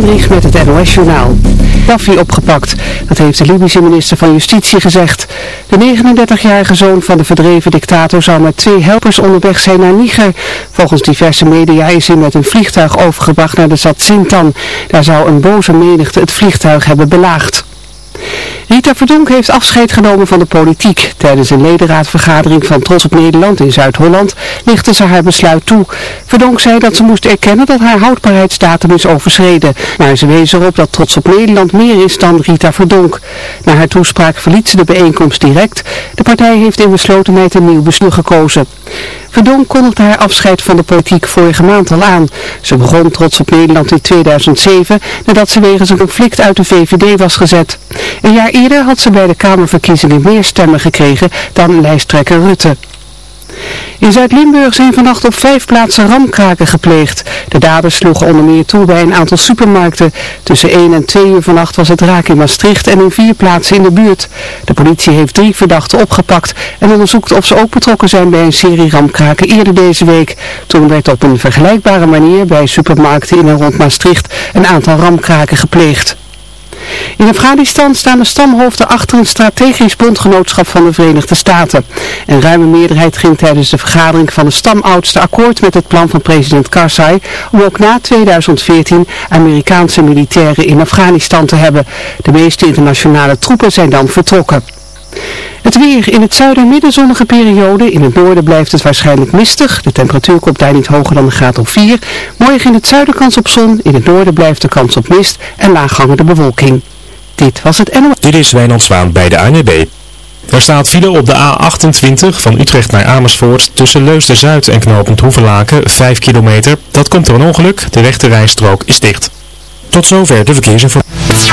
Vendrich met het NOS-journaal. Daffy opgepakt. Dat heeft de Libische minister van Justitie gezegd. De 39-jarige zoon van de verdreven dictator zou met twee helpers onderweg zijn naar Niger. Volgens diverse media is hij met een vliegtuig overgebracht naar de stad Sintan. Daar zou een boze menigte het vliegtuig hebben belaagd. Rita Verdonk heeft afscheid genomen van de politiek. Tijdens een ledenraadvergadering van Trots op Nederland in Zuid-Holland lichtte ze haar besluit toe. Verdonk zei dat ze moest erkennen dat haar houdbaarheidsdatum is overschreden. Maar ze wees erop dat Trots op Nederland meer is dan Rita Verdonk. Na haar toespraak verliet ze de bijeenkomst direct. De partij heeft in beslotenheid een nieuw bestuur gekozen. Verdonk kondigde haar afscheid van de politiek vorige maand al aan. Ze begon Trots op Nederland in 2007 nadat ze wegens een conflict uit de VVD was gezet. Een jaar eerder had ze bij de Kamerverkiezingen meer stemmen gekregen dan lijsttrekker Rutte. In Zuid-Limburg zijn vannacht op vijf plaatsen ramkraken gepleegd. De daders sloegen onder meer toe bij een aantal supermarkten. Tussen 1 en 2 uur vannacht was het raak in Maastricht en in vier plaatsen in de buurt. De politie heeft drie verdachten opgepakt en onderzoekt of ze ook betrokken zijn bij een serie ramkraken eerder deze week. Toen werd op een vergelijkbare manier bij supermarkten in en rond Maastricht een aantal ramkraken gepleegd. In Afghanistan staan de stamhoofden achter een strategisch bondgenootschap van de Verenigde Staten. Een ruime meerderheid ging tijdens de vergadering van de stamoudsten akkoord met het plan van president Karzai om ook na 2014 Amerikaanse militairen in Afghanistan te hebben. De meeste internationale troepen zijn dan vertrokken. Het weer in het zuiden en midden zonnige periode. In het noorden blijft het waarschijnlijk mistig. De temperatuur komt daar niet hoger dan een graad of 4. Morgen in het zuiden kans op zon. In het noorden blijft de kans op mist en laaghangende bewolking. Dit was het NOS. Dit is Wijnand Zwaan bij de ANWB. Er staat file op de A28 van Utrecht naar Amersfoort tussen Leusden-Zuid en knooppunt Hoevelaken 5 kilometer. Dat komt door een ongeluk. De rechte rijstrook is dicht. Tot zover de verkeersinformatie.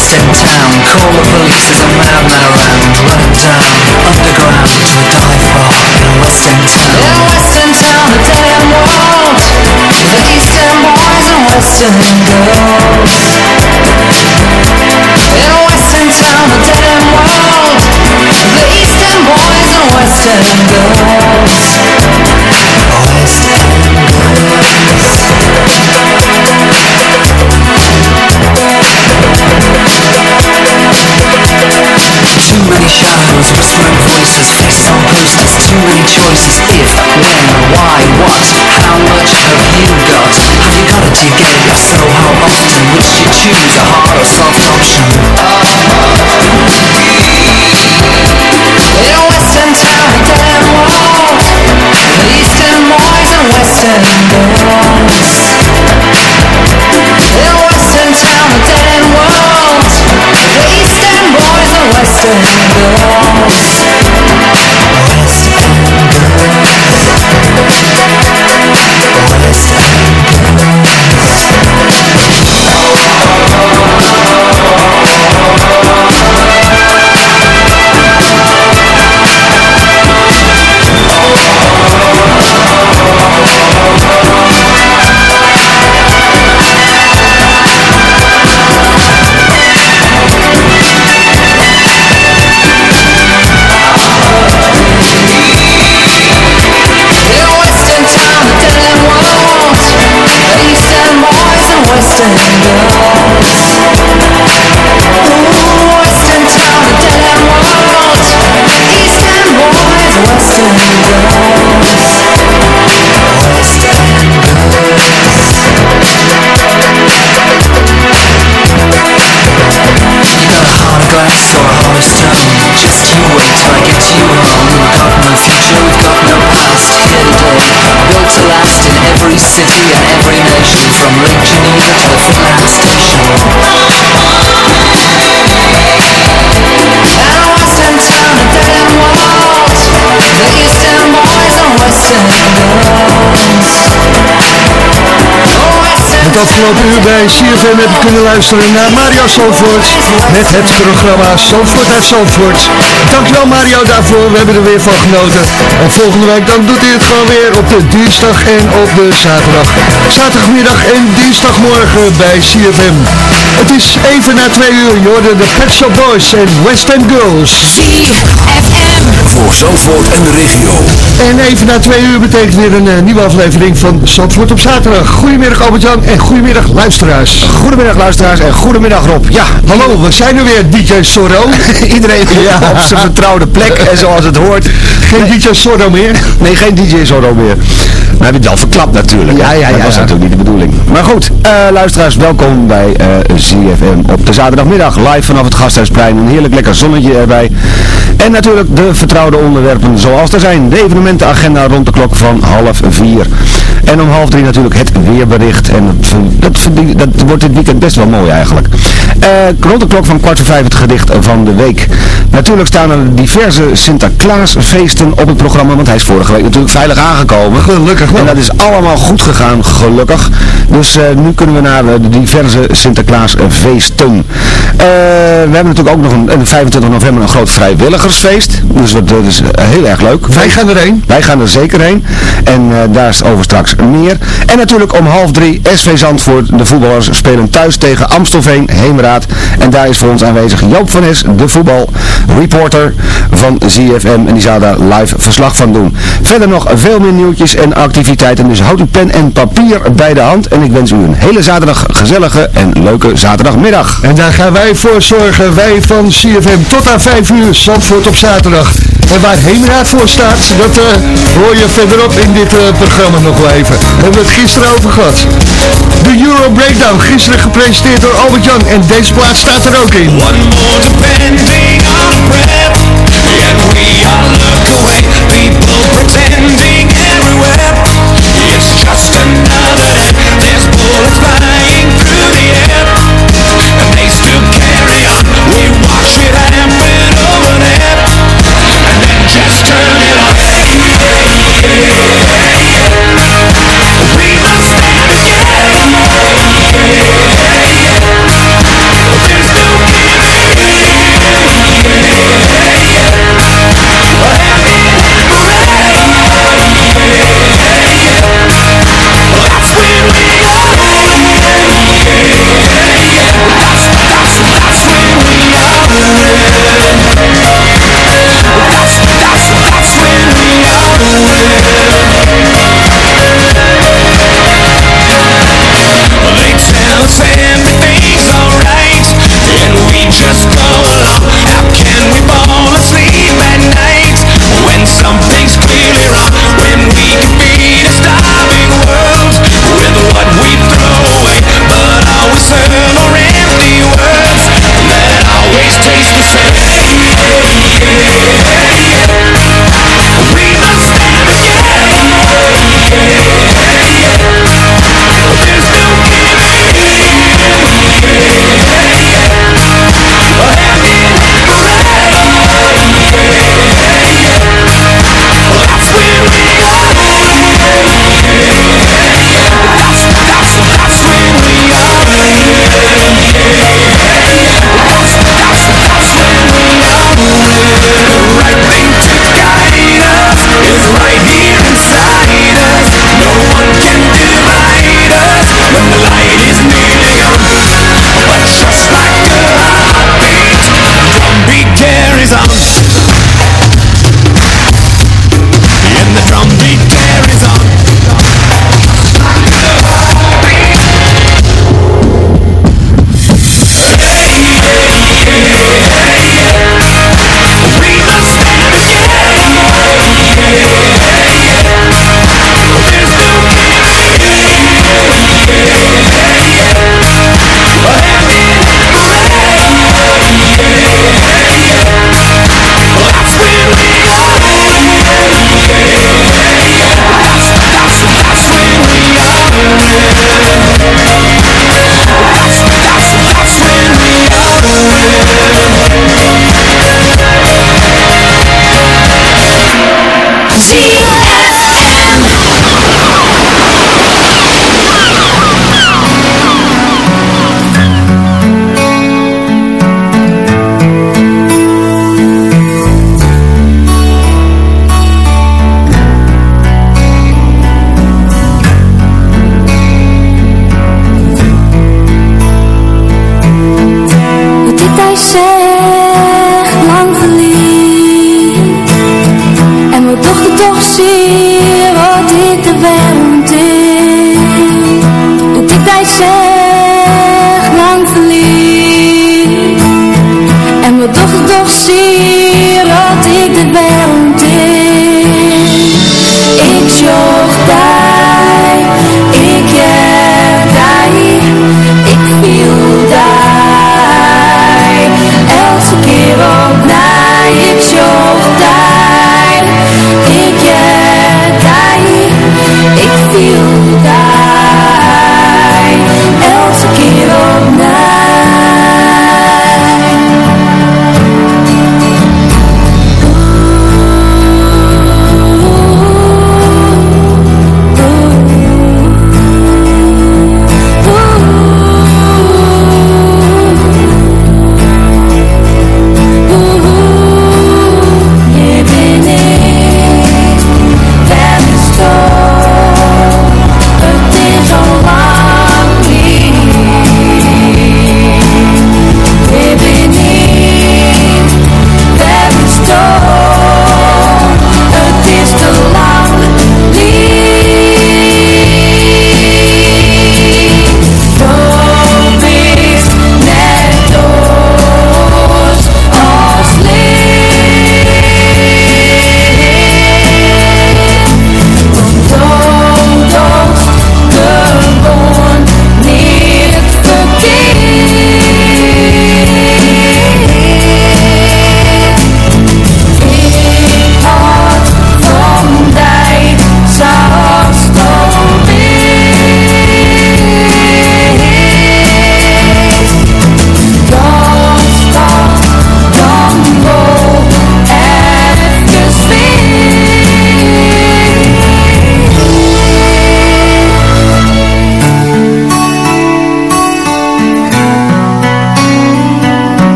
In town Call the police, there's a madman around. Running down. Underground. To a dive bar In a western town In a western town, a dead end world The eastern boys and western girls. In a western town, a dead end world The eastern boys and western girls Some patience too many choices if, when, why, what How much have you got? Have you got it? Do you get it? If so, how often would you choose a hard or soft option? In a western town a again, whoa Eastern boys and western girls In a western town a again, whoa Eastern boys and western Afgelopen uur bij CFM heb je kunnen luisteren naar Mario Zandvoort met het programma Zandvoort uit Zandvoort. Dankjewel Mario daarvoor, we hebben er weer van genoten. En volgende week dan doet hij het gewoon weer op de dinsdag en op de zaterdag. Zaterdagmiddag en dinsdagmorgen bij CFM. Het is even na twee uur, je hoorde de Pet Shop Boys en West End Girls. ZFM. Voor Zandvoort en de regio. En even na twee uur betekent weer een eh, nieuwe aflevering van Zandvoort op zaterdag. Goedemiddag Albert-Jan en goedemiddag luisteraars. Goedemiddag luisteraars en goedemiddag Rob. Ja, Hallo, we zijn er weer, DJ Sorro. iedereen Ja. op zijn vertrouwde plek en zoals het hoort. Geen DJ Sorro meer. Nee, geen DJ Zorro meer. Maar heb je het al verklapt natuurlijk. Ja, hè? ja, Dat ja, was ja. natuurlijk niet de bedoeling. Maar goed, eh, luisteraars, welkom bij eh CFM op de zaterdagmiddag. Live vanaf het Gasthuisplein. Een heerlijk lekker zonnetje erbij. En natuurlijk de vertrouwde onderwerpen zoals er zijn. De evenementenagenda rond de klok van half vier. En om half drie natuurlijk het weerbericht. En dat, dat, wordt dit weekend best wel mooi eigenlijk. Eh, rond de klok van kwart voor vijf het gedicht van de week. Natuurlijk staan er diverse Sinterklaasfeesten op het programma. Want hij is vorige week natuurlijk veilig aangekomen. Gelukkig wel. En dat is allemaal goed gegaan, gelukkig. Dus eh, nu kunnen we naar eh, de diverse Sinterklaasfeesten. We hebben natuurlijk ook nog een, een 25 november een groot vrijwilligersfeest. Dus dat, dat is eh, heel erg leuk. Wij gaan erheen. Wij gaan er zeker heen. En eh, daar is over straks meer. En natuurlijk om half drie SV Zandvoort. De voetballers spelen thuis tegen Amstelveen, Heemraad. En daar is voor ons aanwezig Joop van Es, de voetbalreporter van ZFM. En die zal daar live verslag van doen. Verder nog veel meer nieuwtjes en activiteiten. Dus houd uw pen en papier bij de hand. En ik wens u een hele zaterdag gezellige en leuke zaterdagmiddag. En daar gaan wij voor zorgen, wij van CFM, tot aan 5 uur, Zandvoort op zaterdag. En waar Heemraad voor staat, dat eh, hoor je verderop in dit eh, programma nog wel even. We hebben het gisteren over gehad. De Euro Breakdown, gisteren gepresenteerd door Albert Jan. En deze plaat staat er ook in. One more depending on we all look away People pretending everywhere just We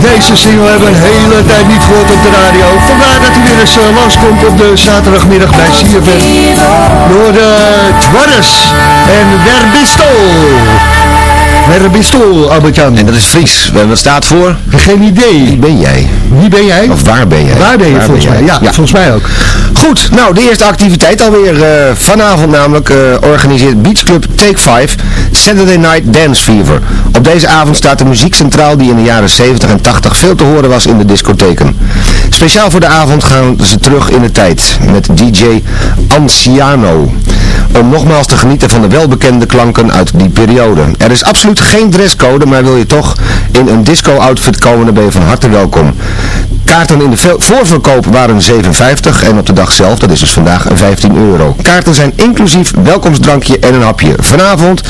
Deze single hebben we een hele tijd niet gehoord op de radio. Vandaar dat hij weer eens uh, langskomt op de zaterdagmiddag bij CFM. Door de Dwarres en Werbistol. Werbistol, Albert-Jan. En dat is Fries. Wat staat voor? Geen idee. Wie ben jij? Wie ben jij? Of waar ben jij? Waar ben je volgens mij? Ja, volgens mij ook. Goed, nou de eerste activiteit alweer uh, vanavond namelijk uh, organiseert Beach Club Take 5 Saturday Night Dance Fever. Op deze avond staat de muziek centraal die in de jaren 70 en 80 veel te horen was in de discotheken. Speciaal voor de avond gaan ze terug in de tijd met DJ Anciano. Om nogmaals te genieten van de welbekende klanken uit die periode. Er is absoluut geen dresscode, maar wil je toch in een disco-outfit komen, dan ben je van harte welkom. Kaarten in de voorverkoop waren 7,50 en op de dag zelf, dat is dus vandaag, 15 euro. Kaarten zijn inclusief welkomstdrankje en een hapje. Vanavond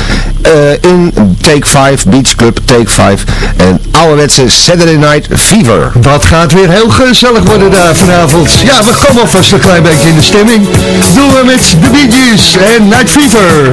uh, in Take 5, Beach Club Take 5 en ouderwetse Saturday Night Fever. Dat gaat weer heel gezellig worden daar vanavond. Ja, we komen alvast een klein beetje in de stemming. Doen we met de Bee en Night Fever.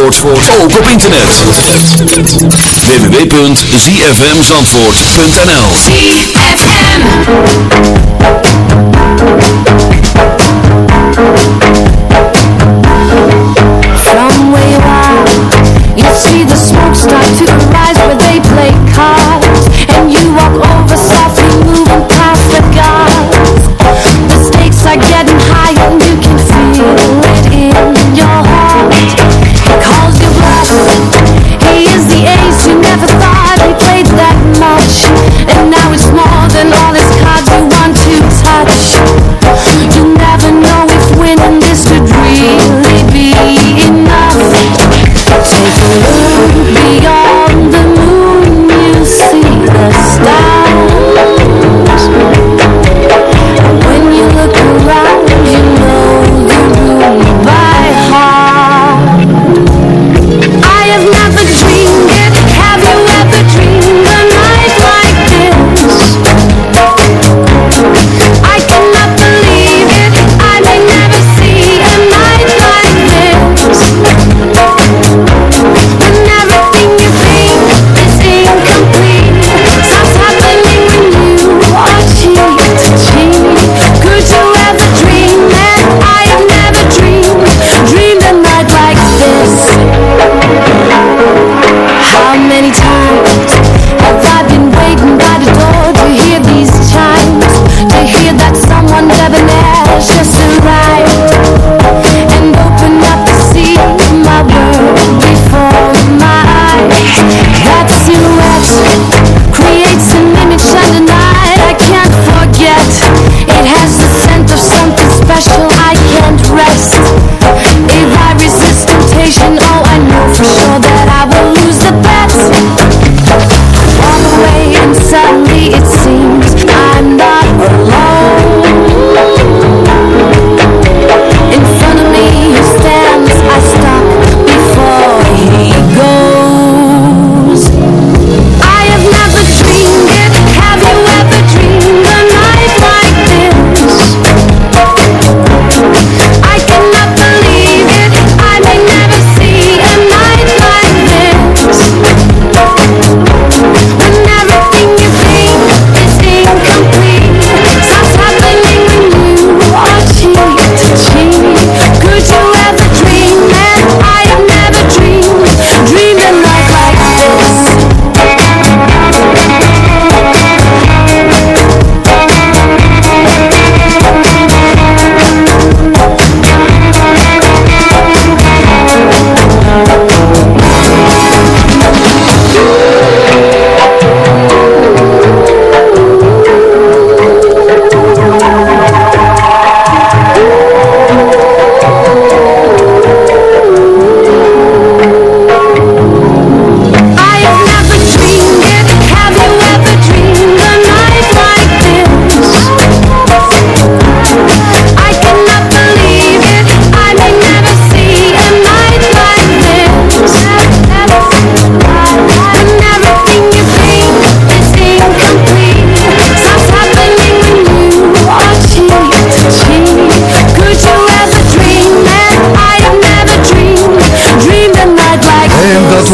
Zandvoort ook op internet. www.zfmzandvoort.nl From you are, you see the smoke start to rise where they play cards,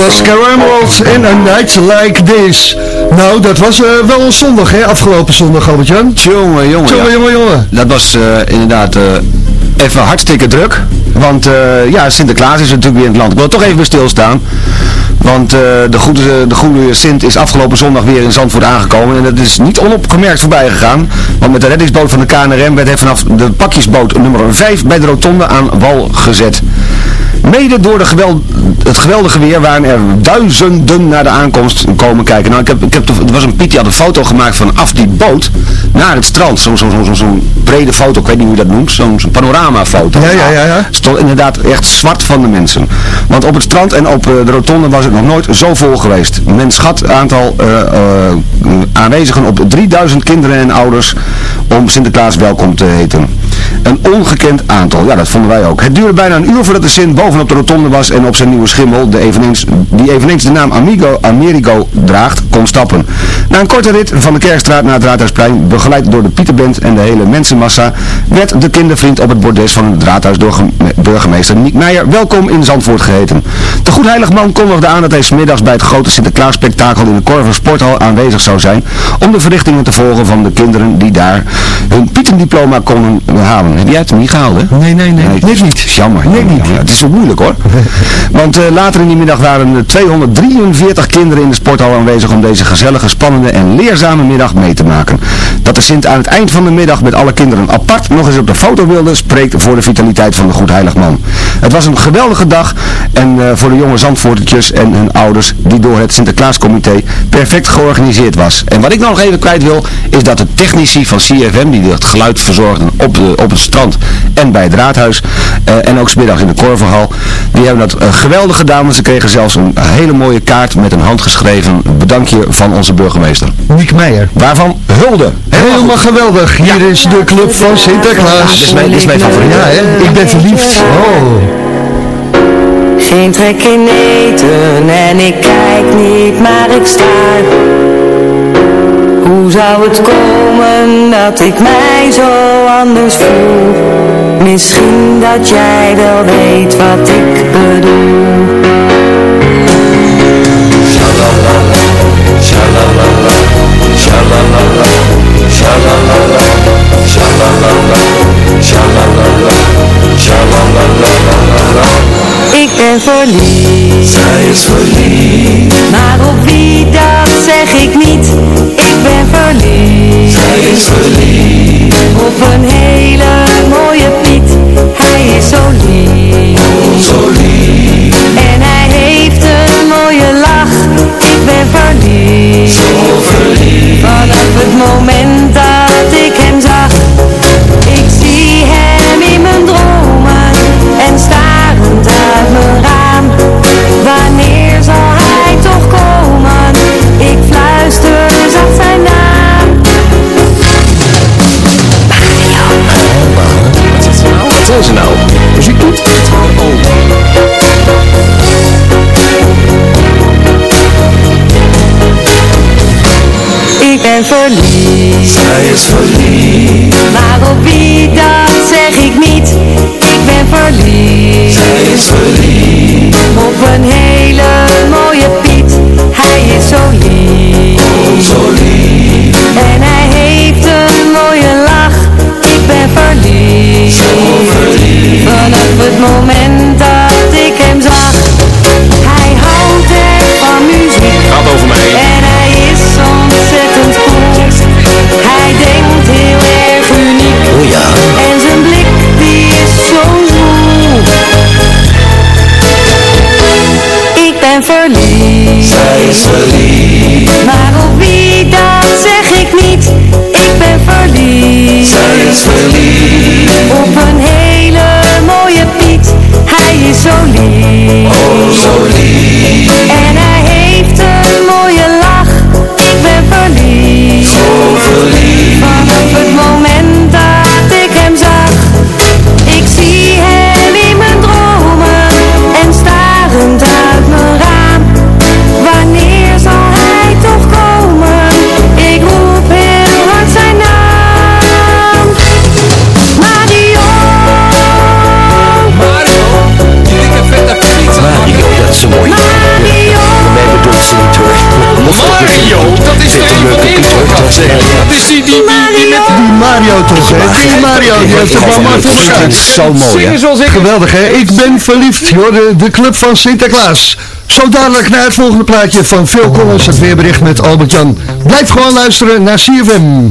was Emerald en A Night Like This. Nou, dat was eh, wel een zondag, hè? Afgelopen zondag, Albert-Jan. Jongen, jongen, Jongen, ja. jongen, jongen. Dat was eh, inderdaad eh, even hartstikke druk. Want ja, Sinterklaas is natuurlijk weer in het land. Ik wil toch even bij stilstaan. Want de, goede, de goede Sint is afgelopen zondag weer in Zandvoort aangekomen. En dat is niet onopgemerkt voorbij gegaan. Want met de reddingsboot van de KNRM werd hij vanaf de pakjesboot nummer 5 bij de rotonde aan wal gezet. Mede door de geweld, het geweldige weer waren er duizenden naar de aankomst komen kijken. Nou, ik heb, ik heb, er was een Piet die had een foto gemaakt vanaf die boot naar het strand. Zo'n zo, zo, zo, zo'n brede foto, ik weet niet hoe je dat noemt. Zo'n zo'n panoramafoto. Ja, ja, ja, ja. Stond inderdaad echt zwart van de mensen. Want op het strand en op eh, de rotonde was het nog nooit zo vol geweest. Men schat het aantal eh, eh, aanwezigen op 3000 kinderen en ouders om Sinterklaas welkom te heten. Een ongekend aantal, ja dat vonden wij ook. Het duurde bijna een uur voordat de Sint bovenop de rotonde was en op zijn nieuwe schimmel, de eveneens, die eveneens de naam Amigo Amerigo draagt, kon stappen. Na een korte rit van de Kerkstraat naar het Raadhuisplein, begeleid door de Pieterband en de hele mensenmassa, werd de kindervriend op het bordes van het Raadhuis door gem- burgemeester Niek Meijer welkom in Zandvoort geheten. De Goedheiligman kondigde aan dat hij 's middags bij het grote Sinterklaas-spektakel in de Korver Sporthal aanwezig zou zijn om de verrichtingen te volgen van de kinderen die daar hun pietendiploma konden halen. Heb jij het niet gehaald, hè? Nee, nee, nee. Net niet. Jammer. Net jammer, niet. jammer. Het is zo moeilijk hoor. Want eh, later in die middag waren er 243 kinderen in de sporthal aanwezig om deze gezellige, spannende en leerzame middag mee te maken. Dat de Sint aan het eind van de middag met alle kinderen apart nog eens op de foto wilde, spreekt voor de vitaliteit van de Goedheiligman. Het was een geweldige dag en eh, voor de jonge Zandvoortertjes en hun ouders die door het Sinterklaascomité perfect georganiseerd was. En wat ik nog even kwijt wil, is dat de technici van CFM, die het geluid verzorgden op, de, op het strand en bij het raadhuis, eh, en ook 's middags in de Korverhal, die hebben dat eh, geweldig gedaan, want ze kregen zelfs een hele mooie kaart met een handgeschreven bedankje van onze burgemeester. Niek Meijer. Waarvan hulde. Helemaal geweldig. Hier is de club van Sinterklaas. dit is mijn- dit is mijn favoriet. Ja, hè? Ik ben verliefd. Oh. Geen trek in eten en ik kijk niet, maar ik sta. Hoe zou het komen dat ik mij zo anders voel? Misschien dat jij wel weet wat ik bedoel. Shalalala, shalalala, shalalala, shalalala, shalalala, shalalala, shalalala. Ik ben verliefd. Zij is verliefd. Verliefd. Zij is die, die, die, Mario toch, hè? Die Mario, die heeft het wel mooi voor elkaar. Zo mooi, hè? Geweldig, hè? Ik ben verliefd, joh. De, de club van Sinterklaas. Zo dadelijk naar het volgende plaatje van Phil Collins, het weerbericht met Albert-Jan. Blijf gewoon luisteren naar CFM.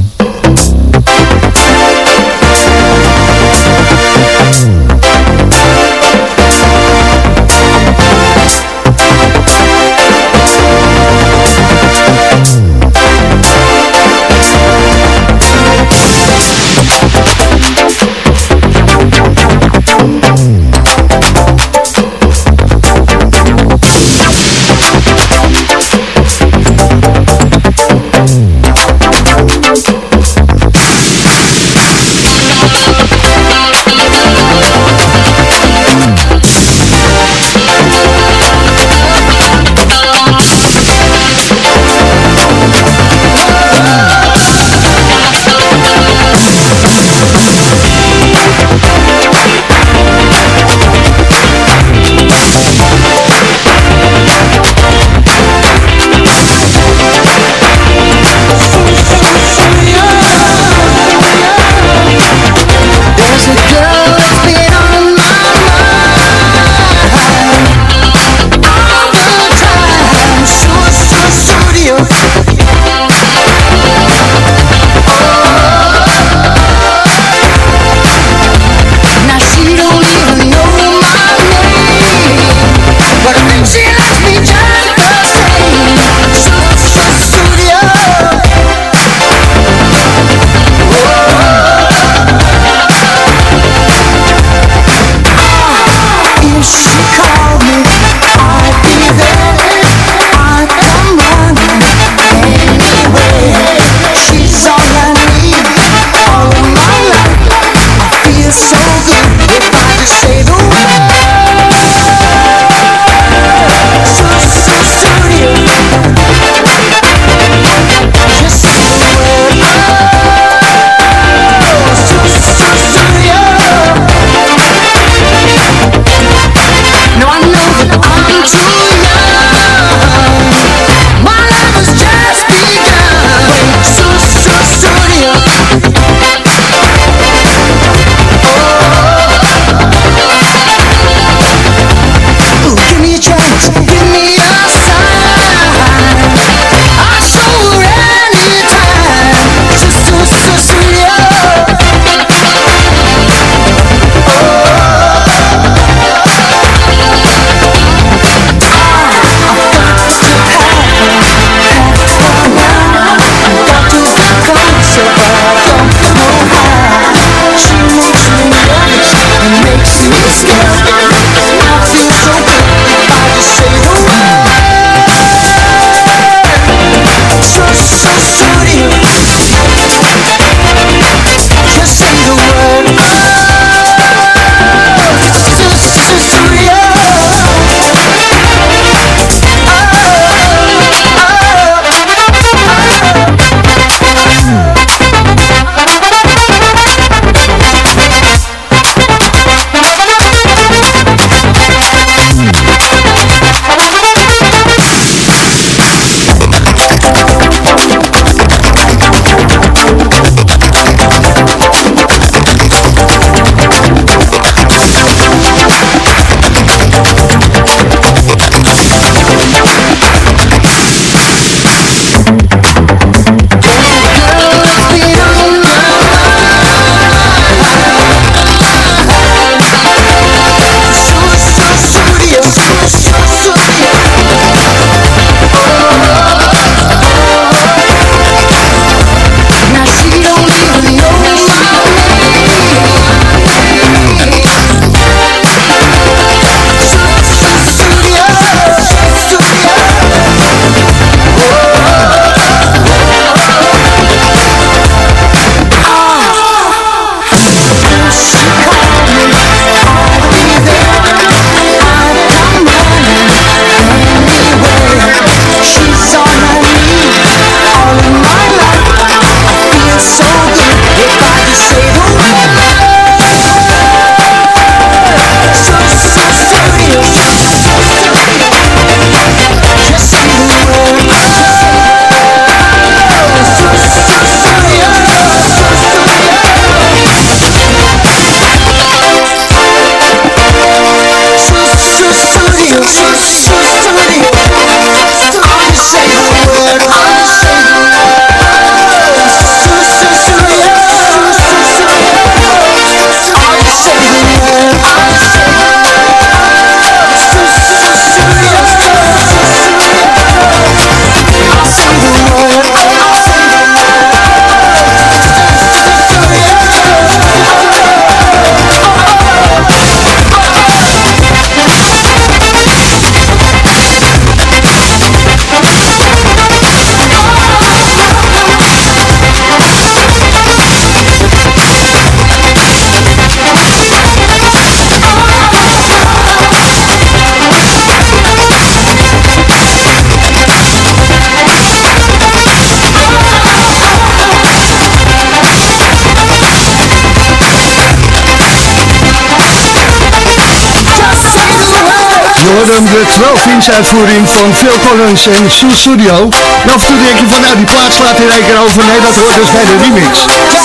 Hoorde hem de 12-inch uitvoering van Phil Collins en Sue Studio. En af en toe denk je van, nou die plaat slaat in één keer over. Nee, dat hoort dus bij de remix.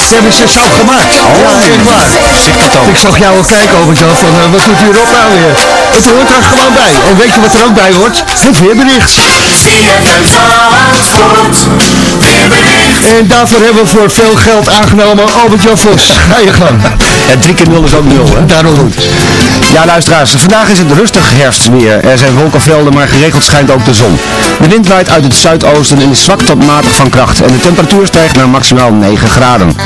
Ze hebben ze zelf gemaakt. Oh, ja, echt waar. Ik zag jou al kijken over zo van, eh, wat doet u erop nou weer? Het hoort er gewoon bij. En weet je wat er ook bij hoort? Het weerbericht. En daarvoor hebben we voor veel geld aangenomen Albert-Jan Vos. Ga je gang. Ja, drie keer nul is ook nul, hè? Daarom. Ja, luisteraars, vandaag is het rustig herfstweer. Er zijn wolkenvelden, maar geregeld schijnt ook de zon. De wind waait uit het zuidoosten en is zwak tot matig van kracht. En de temperatuur stijgt naar maximaal 9 graden.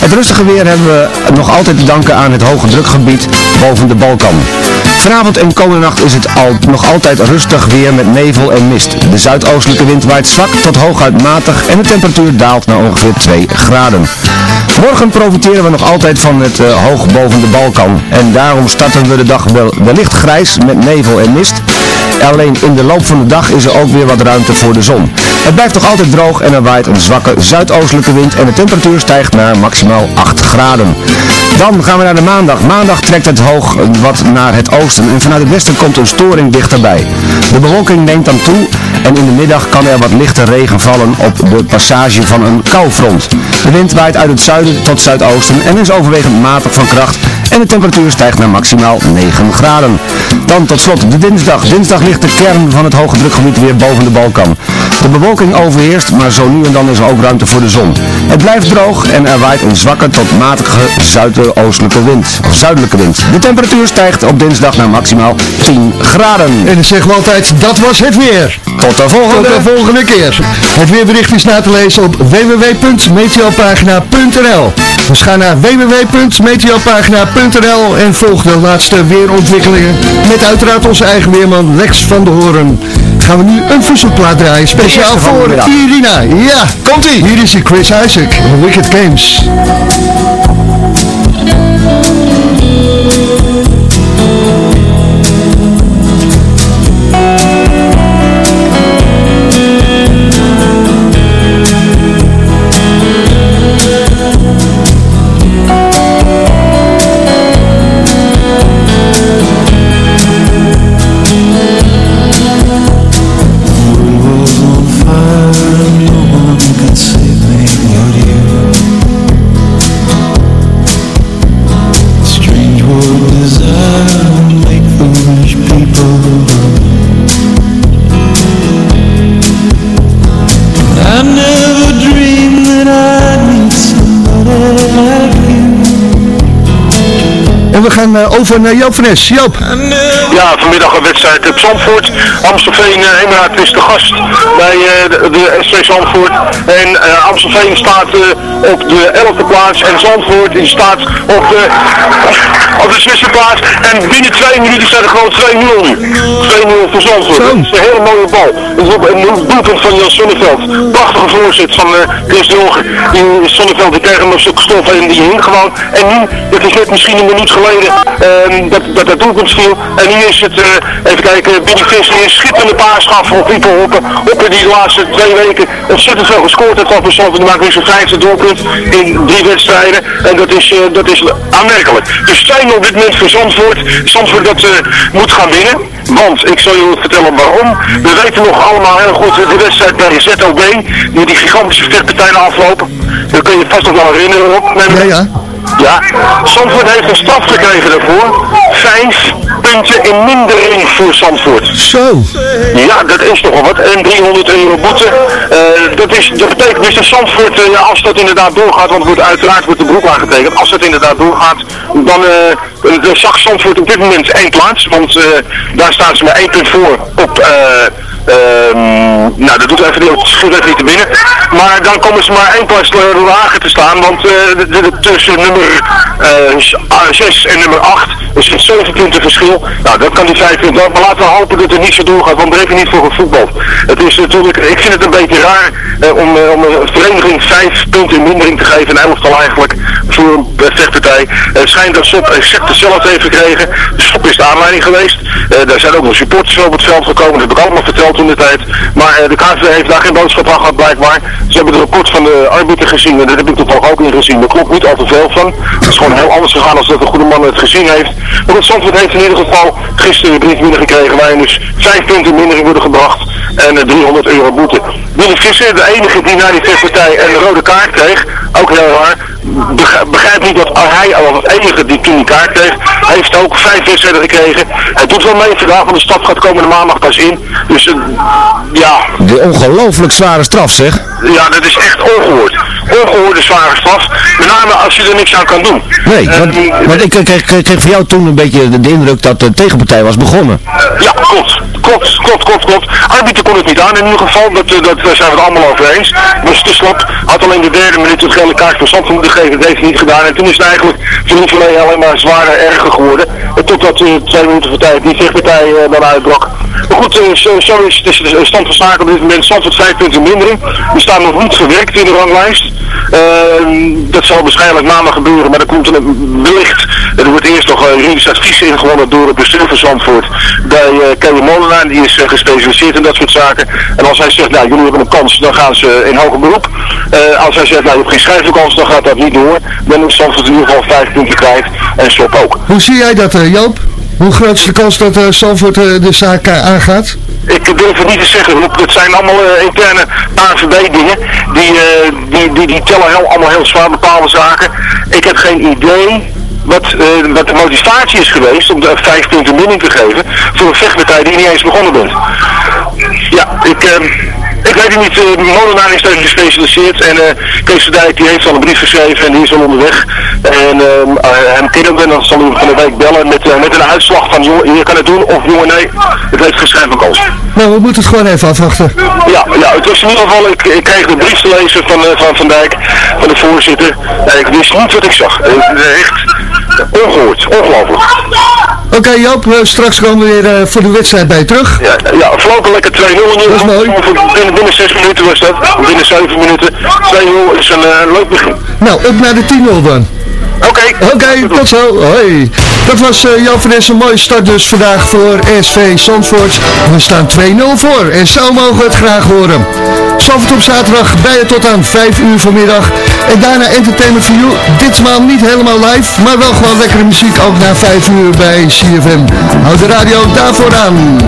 Het rustige weer hebben we nog altijd te danken aan het hoge drukgebied boven de Balkan. Vanavond en komende nacht is het al, nog altijd rustig weer met nevel en mist. De zuidoostelijke wind waait zwak tot hooguit matig en de temperatuur daalt naar ongeveer 2 graden. Morgen profiteren we nog altijd van het eh, hoog boven de Balkan. En daarom starten we de dag wel, wellicht grijs met nevel en mist. Alleen in de loop van de dag is er ook weer wat ruimte voor de zon. Het blijft toch altijd droog en er waait een zwakke zuidoostelijke wind en de temperatuur stijgt naar maximaal 8 graden. Dan gaan we naar de maandag. Maandag trekt het hoog wat naar het oosten en vanuit het westen komt een storing dichterbij. De bewolking neemt dan toe en in de middag kan er wat lichte regen vallen op de passage van een koufront. De wind waait uit het zuiden tot zuidoosten en is overwegend matig van kracht en de temperatuur stijgt naar maximaal 9 graden. Dan tot slot de dinsdag. Dinsdag ligt de kern van het hoge drukgebied weer boven de Balkan. De bewolking overheerst, maar zo nu en dan is er ook ruimte voor de zon. Het blijft droog en er waait een zwakke tot matige zuidoostelijke wind, of zuidelijke wind. De temperatuur stijgt op dinsdag naar maximaal 10 graden. En dan zeggen we altijd, dat was het weer. Tot de volgende. Tot de volgende keer. Het weerbericht is na te lezen op www.meteopagina.nl Dus ga naar www.meteopagina.nl en volg de laatste weerontwikkelingen met uiteraard onze eigen weerman Lex van der Hoorn. Gaan we nu een verzoekplaat draaien, speciaal de voor. Irina. Ja, Komt ie! hier is hij, Chris Isaac, Wicked Games. Eh, over Joop van Es. Joop. Ja, vanmiddag een wedstrijd op Zandvoort. Amstelveen uh, Emiraat is de gast bij eh, de, de SV Zandvoort. En eh, Amstelveen staat eh, op de 11e plaats en Zandvoort die staat op de, op de 6e plaats. En binnen twee minuten staat er gewoon 2-0 nu. 2-0 voor Zandvoort. Zo. Dat is een hele mooie bal. Een doelpunt van Jan Sonneveld. Prachtige voorzet van uh, Chris Jogen. Die Sonneveld die kreeg hem op stuk stof en die hing gewoon. En nu, het is net misschien een minuut geleden ehm, dat, dat dat doelpunt viel. En nu is het, eh, even kijken, Billy Visser is schitterende paas gaf op Pieper Hoppen. Hoppen die de laatste twee weken ontzettend veel gescoord heeft op Zandvoort. Die maakt nu zijn vijfde doelpunt in drie wedstrijden. En dat is, eh, dat is aanmerkelijk. Dus zijn op dit moment voor Zandvoort. Zandvoort dat eh, moet gaan winnen. Want, ik zal je vertellen waarom. We weten nog allemaal heel goed de wedstrijd bij ZOB. Die die gigantische vechtpartijen aflopen. Dat kun je vast nog wel herinneren op. Ja, ja. Ja, Zandvoort heeft een straf gekregen daarvoor. Vijf punten in mindering voor Zandvoort. Zo. Ja, dat is nogal wat. En 300 euro boete. Eh, dat, is, dat betekent dus dat Zandvoort, ja, als dat inderdaad doorgaat, want wordt uiteraard wordt de broek aangetekend. Als dat inderdaad doorgaat, dan eh dan zag Zandvoort op dit moment één plaats. Want daar staan ze maar één punt voor op... eh Ehm, nou, dat doet even niet, het schiet even niet te binnen. Maar dan komen ze maar één eh, lager te staan, want eh, tussen nummer 6 en nummer 8 is het 7 punten verschil. Nou, dat kan die 5 punten. Maar laten we hopen dat het niet zo doorgaat, want heeft niet voor gevoetbald. Het is natuurlijk, ik vind het een beetje raar eh, om, eh, om een vereniging 5 punten in mindering te geven, een elftal eigenlijk, voor een vechtpartij. Het schijnt dat Sop exact hetzelfde heeft gekregen. Is de aanleiding geweest. Eh, daar zijn ook nog supporters op het veld gekomen, dat heb ik allemaal verteld toen de tijd. Maar eh, de KNVB heeft daar geen boodschap aan gehad blijkbaar. Ze hebben het rapport van de arbiter gezien en daar heb ik toevallig ook in gezien. Daar klopt niet al te veel van. Het is gewoon heel anders gegaan als dat de goede man het gezien heeft. Maar het Zandvoort heeft in ieder geval gisteren een brief binnengekregen waarin dus vijf punten minder worden gebracht en eh, 300 euro boete. Willy Visser, de enige die na die vechtpartij een rode kaart kreeg, ook heel raar, begrijp niet dat hij al als enige die toen die kaart kreeg, heeft ook vijf wedstrijden gekregen. Hij doet wel mee vandaag, want de stap gaat komende maandag pas in. Dus eh, ja, De ongelooflijk zware straf zeg. ja, dat is echt ongehoord. Ongehoorde zware straf. Met name als je er niks aan kan doen. Nee, want, Ehm, want ik kreeg, kreeg, kreeg van jou toen een beetje de, de indruk dat de tegenpartij was begonnen. Ja, klopt. Klopt, klopt, klopt, klopt. Arbiter kon het niet aan in ieder geval, dat, eh, dat daar zijn we het allemaal over eens. Dus te slap had al in de derde minuut een gele kaart voor Zandvoort moeten geven, dat heeft hij niet gedaan. En toen is het eigenlijk van niet verleden alleen maar zwaarder erger geworden. En totdat uh, twee minuten voor tijd die vechtpartij eh, dan uitbrak. Maar goed, zo, is het stand van zaken op dit moment. Zandvoort vijf punten mindering. We staan nog niet verwerkt in de ranglijst. Ehm, dat zal waarschijnlijk maandag gebeuren, maar er komt een wellicht, er wordt eerst nog uh, juridisch advies ingewonnen door het bestuur van Zandvoort bij uh, Kelly die is uh, gespecialiseerd in dat soort zaken. En als hij zegt, nou jullie hebben een kans, dan gaan ze in hoger beroep. Uh, als hij zegt, nou je hebt geen schrijfvakantie, dan gaat dat niet door. Dan is Zandvoort in ieder geval vijf punten kwijt en Stop ook. Hoe zie jij dat, eh, Joop? Hoe groot is de kans dat uh, uh, de zaak aangaat? Ik durf het niet te zeggen, het zijn allemaal uh, interne ANVB-dingen. Die, uh, die, die, die tellen heel, allemaal heel zwaar bepaalde zaken. Ik heb geen idee wat, uh, wat de motivatie is geweest om de vijf punten minning te geven voor een vechtpartij die niet eens begonnen bent. Ja, ik... Uh, ik weet het niet, uh, Molenaar is daar gespecialiseerd en uh, Kees Dijk die heeft al een brief geschreven en die is al onderweg. En uh, hem kennen we, dan zal hij van de week bellen met, met een uitslag van jongen, je kan het doen of jongen nee, het heeft van kans. Nou, we moeten het gewoon even afwachten. Ja, ja het was in ieder geval, ik, ik kreeg de brief te lezen van, van Van Dijk, van de voorzitter. En ik wist niet wat ik zag. echt ongelooflijk. Oké okay, Joop, uh, straks komen we weer uh, voor de wedstrijd bij terug. Ja, ja lekker 2-0 nu. Dat is mooi. Binnen, binnen 6 minuten was dat, binnen 7 minuten. 2-0 is een uh, leuk begin. Nou, op naar de 10-0 dan. Oké. Oké, okay, tot zo. Hoi. Dat was uh, Jan van een mooie start dus vandaag voor SV Zandvoort. We staan 2-0 voor en zo mogen we het graag horen. Zandvoort op zaterdag bij je tot aan 5 uur vanmiddag. En daarna Entertainment for You. Ditmaal niet helemaal live, maar wel gewoon lekkere muziek ook na 5 uur bij CFM. Houd de radio daarvoor aan.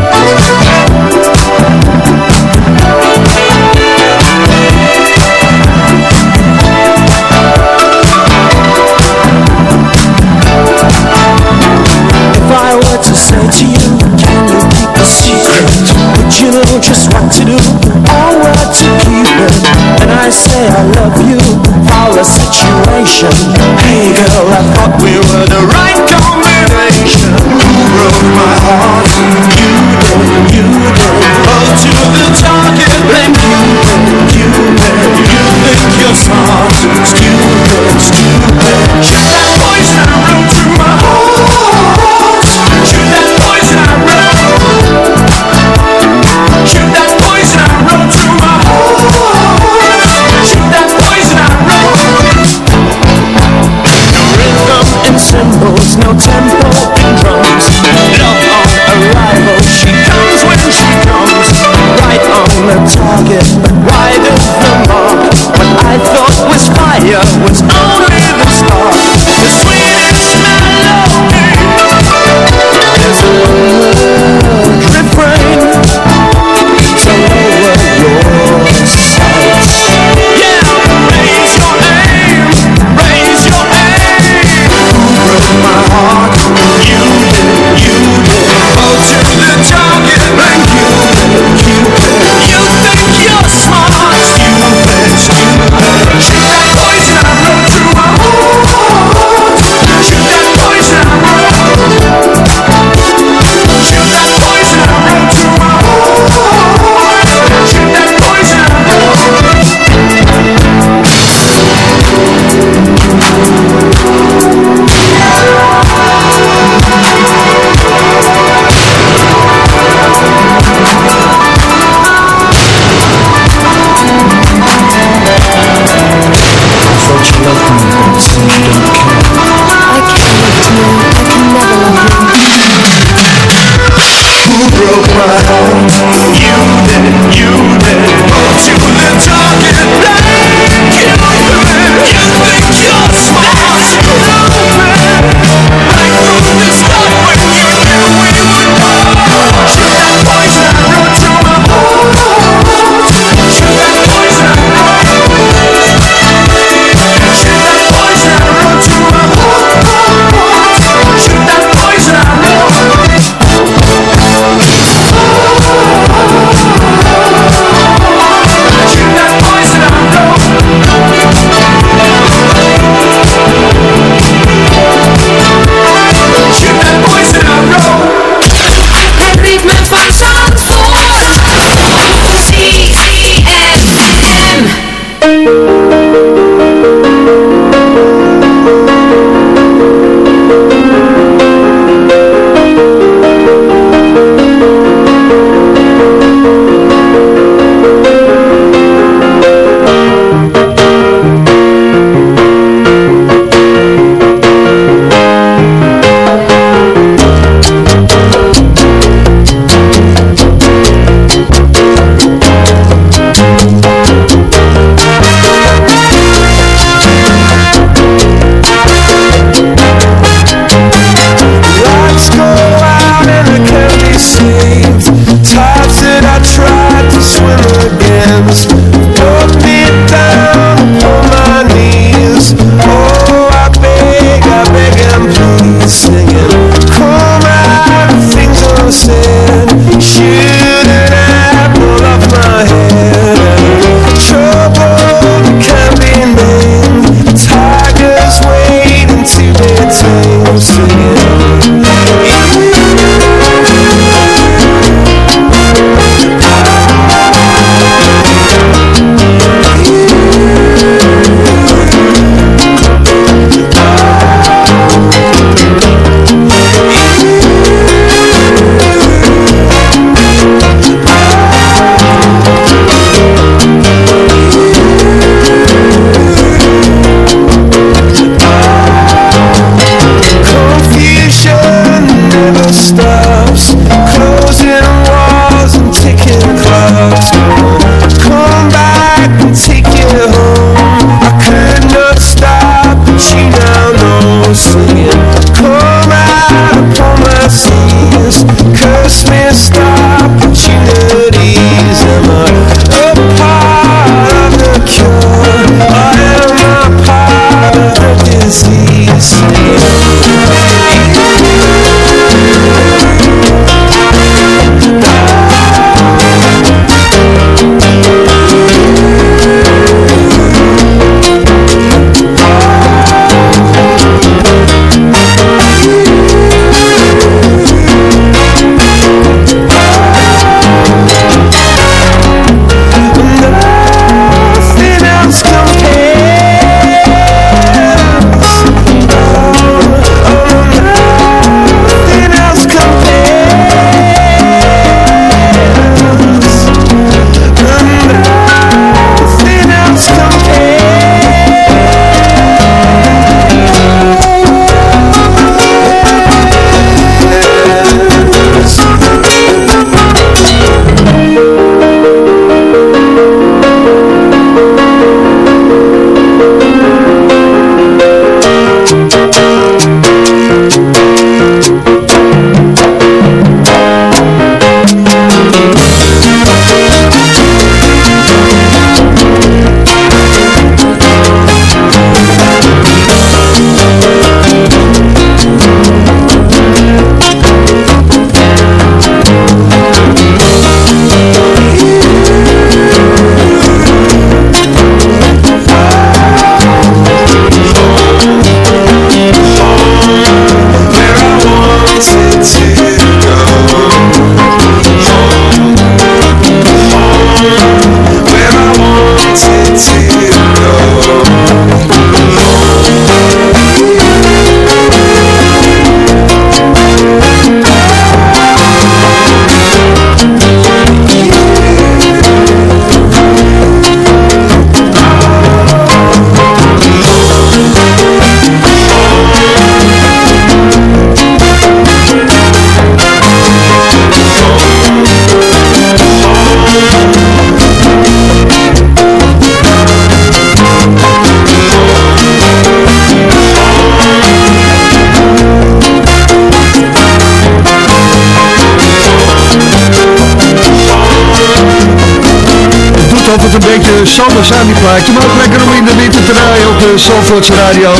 Zomers aan die plaatje, maar ook lekker om in de winter te draaien op de Zandvoorts Radio.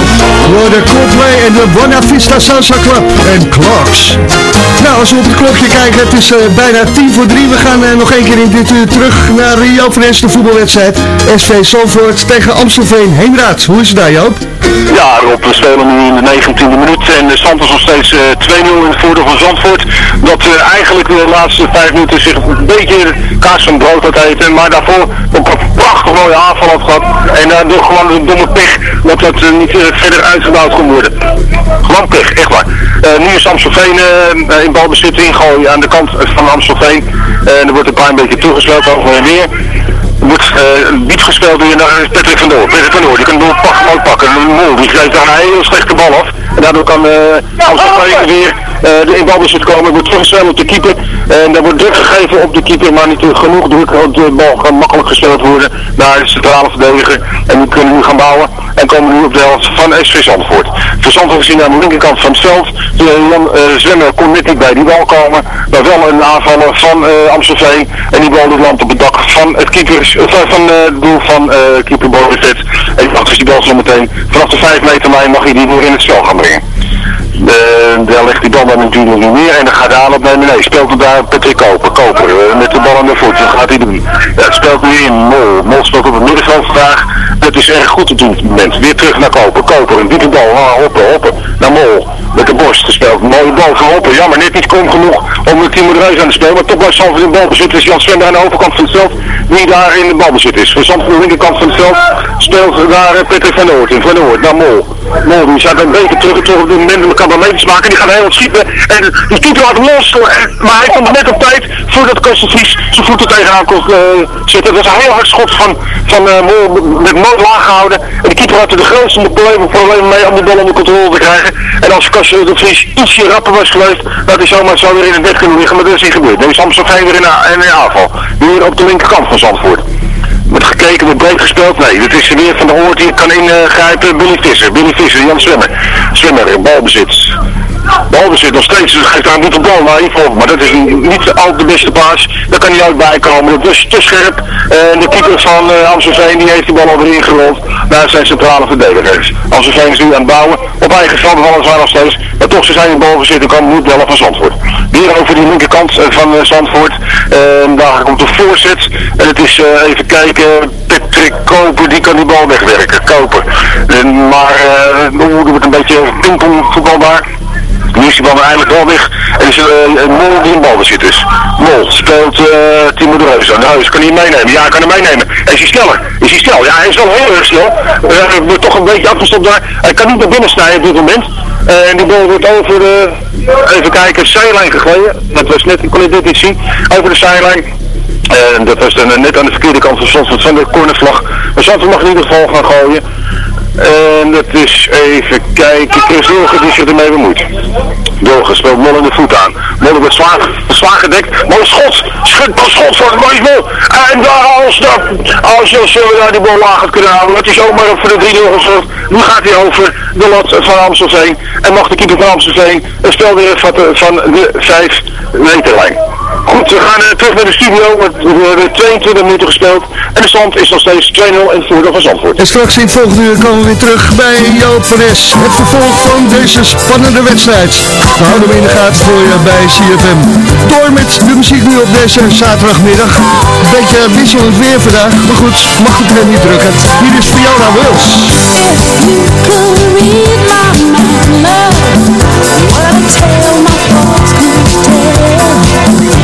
Door de Coldplay en de Buena Vista Salsa Club en Clocks. Nou, als we op het klokje kijken, het is eh, bijna tien voor drie. We gaan eh, nog één keer in dit uur terug naar Rio Fres, de voetbalwedstrijd. SV Zandvoort tegen Amstelveen Heenraad. Hoe is het daar, Joop? Ja, Rob, we spelen nu in de 19e minuut en de is nog steeds eh, 2-0 in het voordeel van Zandvoort. Dat eh, eigenlijk de laatste vijf minuten zich een beetje kaas van brood had eten, maar daarvoor ook een prachtig mooie aanval had gehad. En uh, door gewoon een domme pech dat dat eh, niet eh, verder uitgebouwd kon worden. Gewoon pech, echt waar. Eh, nu is Amstelveen eh, in balbezit ingooien aan de kant van Amstelveen. En er wordt een klein beetje toegespeeld over en weer. Wordt eh, diep gespeeld door daar is Patrick van Door. Patrick van Door, die kan door pakken, ook pakken. Mol, die geeft daar een heel slechte bal af. En daardoor kan uh, Amstelveen weer uh, in balbezit komen. Wordt teruggespeeld op de keeper. En er wordt druk gegeven op de keeper, maar niet genoeg druk. Want de bal kan makkelijk gespeeld worden naar de centrale verdediger. En die kunnen nu gaan bouwen. En En komen nu op de helft van SV Zandvoort. Voor Zandvoort hij aan de linkerkant van het veld. Jan uh, Zwemmer kon net niet bij die bal komen. Maar wel een aanvaller van uh, Amstelveen. En die bal landt op het dak van het keepers, uh, van het doel van keeper Bovenvet. En achter die bal zo meteen vanaf de 5 meter lijn mag hij die weer in het spel gaan brengen. daar legt die bal dan natuurlijk niet meer en dan gaat hij aan opnemen. Nee, speelt er daar Patrick Koper. Koper met de bal aan de voet. Dat gaat hij doen. Ja, het speelt nu in Mol. Mol speelt op het middenveld vandaag. Dat is erg goed op dit moment. Weer terug naar Koper. Koper, een diepe bal. Ah, hoppen, hoppen. Naar Mol. Met de borst gespeeld. Mooie bal van Hoppen. Jammer, net niet kom genoeg om Timo de Reus aan te spelen. Maar toch blijft Zandvoort in de balbezit. Is Jan Sven aan de overkant van het veld. Die daar in de balbezit is. Voor Zandvoort aan de linkerkant van het veld speelt daar uh, Peter van der Hoort in. Van der Hoort naar Mol. Mol, die staat een beetje terug, op dit moment. Maar kan wel meters maken. Die gaat heel wat schieten. En die laat hem los. Maar hij komt net op tijd voordat Kostelvries zijn voeten tegenaan kon uh, zetten. Dat was een heel hard schot van, van uh, met mooi laag gehouden. En de keeper had er de grootste problemen, mee om de bal onder controle te krijgen. En als Kostelvries de Vries ietsje rapper was geweest, dat hij zomaar zo weer in het bed kunnen liggen. Maar dat is niet gebeurd. Nu is Amstelveen weer in, in, in aanval. Weer op de linkerkant van Zandvoort. Wordt gekeken, wordt breed gespeeld? Nee, dat is weer van de Oort die kan ingrijpen. Billy Visser, Billy Visser, Jan Zwemmer. Zwemmer balbezit. Balbezit nog steeds, dus geeft daar niet op bal naar Ivo. Maar dat is niet al de beste paas. Daar kan hij ook bij komen. Dat is te scherp. En de keeper van uh, Amstelveen die heeft die bal alweer ingerold naar zijn centrale verdedigers. Amstelveen is nu aan het bouwen. Op eigen veld weliswaar nog steeds. Maar toch, ze zijn in balbezit en kan moet bellen van Zandvoort. Weer over die linkerkant van uh, Zandvoort. Uh, daar komt de voorzet. En het is even kijken. Patrick Koper, die kan die bal wegwerken. Koper. En, maar uh, er wordt een beetje pingpong voetbal daar. Nu is die bal eigenlijk wel weg. En is uh, een Mol die in balbezit is. Mol speelt Timo de Reus aan de huis. Kan hij meenemen? Ja, hij kan hem meenemen. En is hij sneller? Is hij snel? Ja, hij is wel heel erg snel. Uh, wordt toch een beetje afgestopt daar. Hij kan niet naar binnen snijden op dit moment. Uh, en die bal wordt over de, even kijken, zijlijn gegooid. Dat was net, ik kon niet zien. Over de zijlijn. En dat was dan net aan de verkeerde kant van Zandvoort van de cornervlag. Maar Zandvoort mag in ieder geval gaan gooien. En dat is even kijken. Chris Dorgen die zich ermee bemoeit. Dorgen speelt Mol in de voet aan. Mol wordt zwaar, zwaar gedekt. Mol schot. Schut, schot voor Mol. En als, dat, als je daar die bal laag had kunnen houden. Dat is zomaar voor de 3-0 gezorgd. Nu gaat hij over de lat van Amstelveen. En mag de keeper van Amstelveen een spel weer vatten van de 5 meterlijn. Goed, we gaan uh, terug naar de studio. We hebben 22 minuten gespeeld. En de stand is nog steeds 2-0 in het voordeel van Zandvoort. En straks in het volgende uur komen we weer terug bij Joop van Es. Het vervolg van deze spannende wedstrijd. We houden we in de gaten voor je bij CFM. Door met de muziek nu op deze zaterdagmiddag. Een beetje wisselend weer vandaag. Maar goed, mag het er niet drukken. Hier is Fiona Wills. Feet You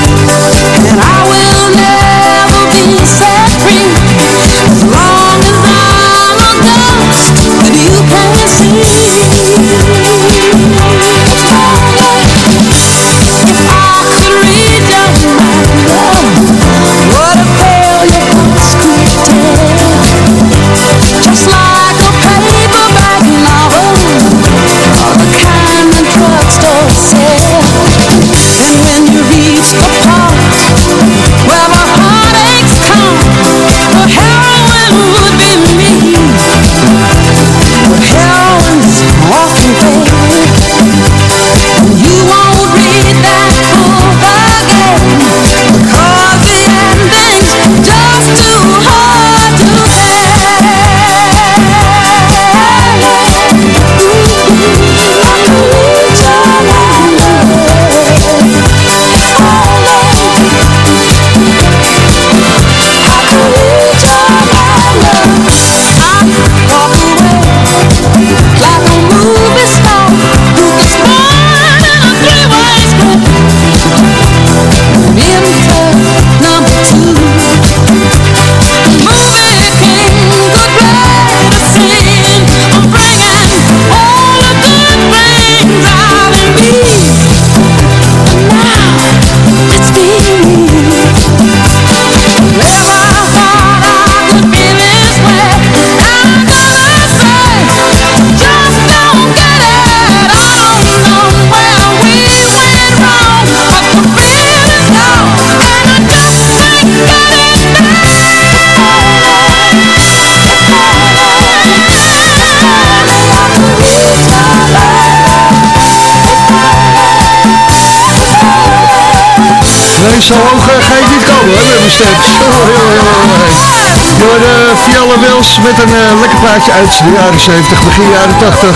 zo hoog eh, ga je niet komen hoor, met mijn stem. Door de Fiala Wils met een eh, lekker plaatje uit de jaren 70, begin jaren 80.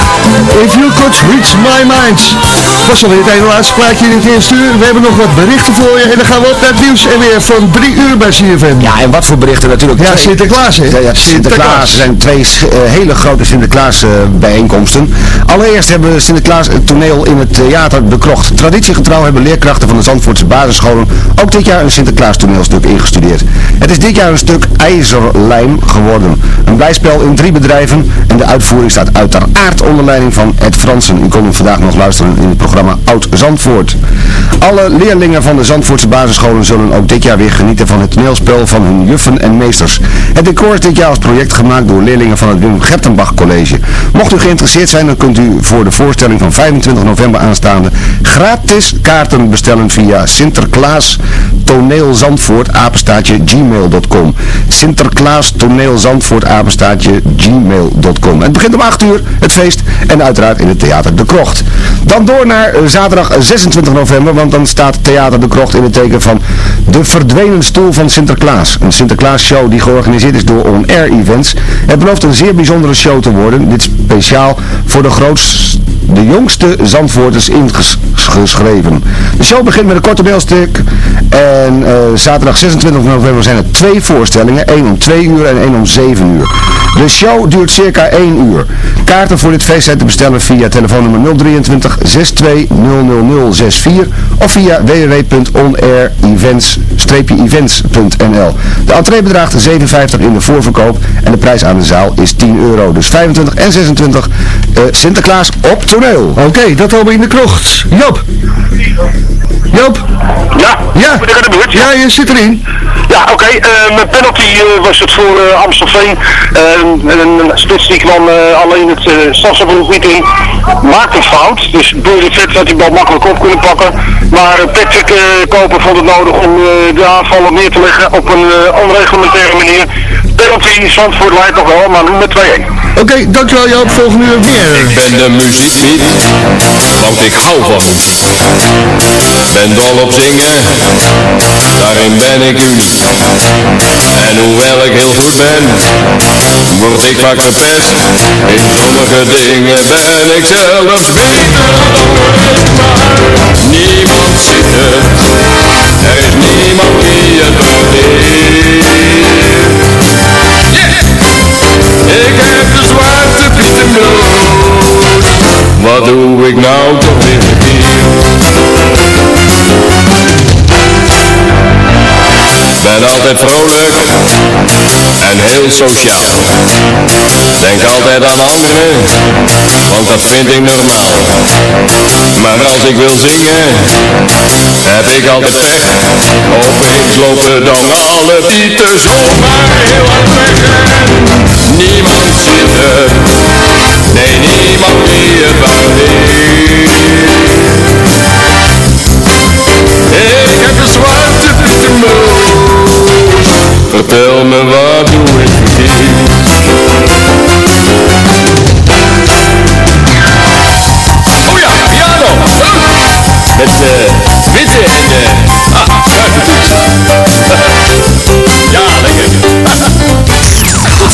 If you could reach my mind. Is alweer het ene laatste plaatje in het eerste uur. We hebben nog wat berichten voor je en dan gaan we op naar het nieuws en weer van drie uur bij CFM. Ja, en wat voor berichten natuurlijk. Ja, Twee- Sinterklaas hè? Ja, ja, Sinterklaas. Er zijn twee eh, hele grote Sinterklaas bijeenkomsten. Allereerst hebben we Sinterklaas het toneel in het theater De Krocht. Traditiegetrouw hebben leerkrachten van de Zandvoortse basisscholen ook dit jaar een Sinterklaas toneelstuk ingestudeerd. Het is dit jaar een stuk ijzerlijm geworden. Een blijspel in drie bedrijven en de uitvoering staat uiteraard onder leiding van Ed Fransen. U kon hem vandaag nog luisteren in het programma Oud Zandvoort. Alle leerlingen van de Zandvoortse basisscholen zullen ook dit jaar weer genieten van het toneelspel van hun juffen en meesters. Het decor is dit jaar als project gemaakt door leerlingen van het Wim Gertenbach College. Mocht u geïnteresseerd zijn, dan kunt u voor de voorstelling van 25 november aanstaande gratis kaarten bestellen via Sinterklaas Toneel Zandvoort apenstaatje gmail.com. Sinterklaas Toneel Zandvoort apenstaatje gmail.com. Het begint om 8 uur, het feest, en uiteraard in het Theater De Krocht. Dan door naar zaterdag 26 november, want dan staat Theater De Krocht in het teken van De Verdwenen Stoel van Sinterklaas. Een Sinterklaas show die georganiseerd is door On Air Events. Het belooft een zeer bijzondere show te worden. Dit speciaal voor de grootste, de jongste Zandvoorters ingeschreven. De show begint met een kort toneelstuk en eh, zaterdag 26 november zijn er twee voorstellingen. één om 2 uur en één om 7 uur. De show duurt circa 1 uur. Kaarten voor dit feest zijn te bestellen via telefoonnummer 023 62 00064 of via www.onairevents-events.nl De entree bedraagt 7,50 in de voorverkoop en de prijs aan de zaal is 10 euro. Dus 25 en 26 eh, Sinterklaas op toneel. Oké, dat allemaal in de krocht. Joop. Joop. Ja, Ja. ben ik aan de beurt? Ja, je zit erin. Ja, oké. eh, met penalty eh, was het voor eh, Amstelveen. Een spits die kwam eh, alleen het uh, stadsgebied in. Maakt een fout. Dus door de vet had die bal makkelijk op kunnen pakken. Maar eh, Patrick eh, Koper vond het nodig om eh, de aanvallen neer te leggen op een eh, onreglementaire manier. Penalty, Zandvoort leidt nog wel, maar nu met 2-1. Oké, dankjewel Joop. Volgende uur weer. Ik ben de muziek niet, want ik hou van het. Ben dol op zingen, daarin ben ik uniek. En hoewel ik heel goed ben, word ik vaak gepest. In sommige dingen ben ik zelfs beter dan Niemand ziet het, er is niemand die het waardeert. Ik heb de zwarte pieten bloed. Wat doe ik nou toch weer Ben altijd vrolijk en heel sociaal. Denk altijd aan anderen, want dat vind ik normaal. Maar als ik wil zingen, heb ik altijd pech. Opeens lopen dan alle pieters om mij wat weg. Niemand ziet het, nee niemand die. Ik heb een pietenmoes, vertel me wat doe ik verkeerd. Oh ja, piano! Met eh witte en eh ah. Ja, lekker.